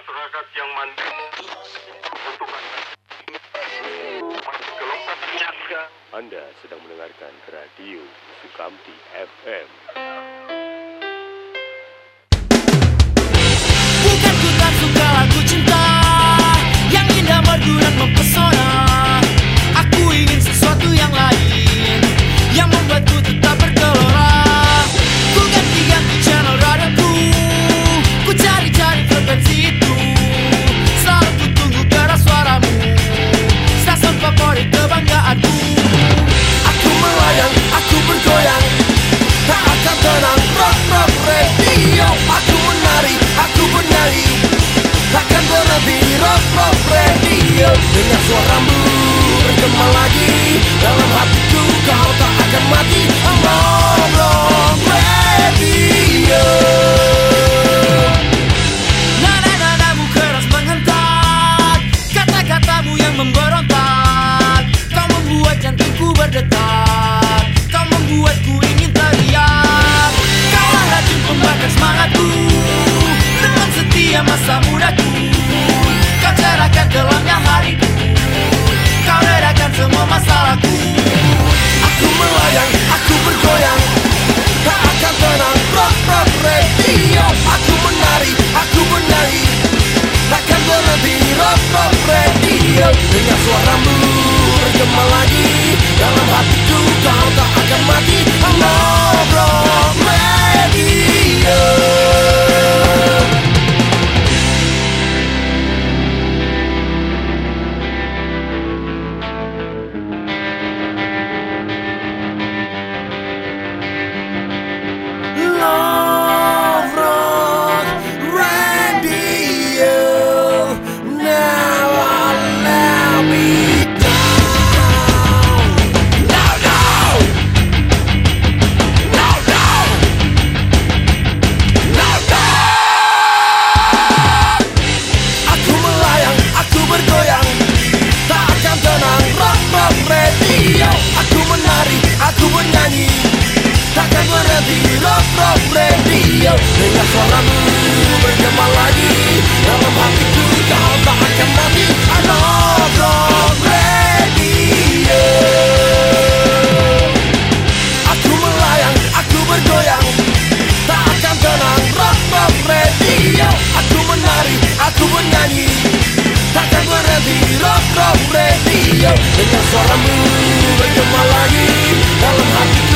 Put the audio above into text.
masyarakat yang mandiri kebutuhan masih gelombang Anda sedang mendengarkan radio Sukamti FM. Mati, amor. Takkan berhenti rock rock radio dengan suaramu bergema lagi. Dalam hatiku kau tak akan mati Rock rock radio. Aku melayang, aku bergoyang. Tak akan tenang rock rock radio. Aku menari, aku menyanyi. Takkan berhenti rock rock radio dengan suaramu bergema lagi. Dalam hatiku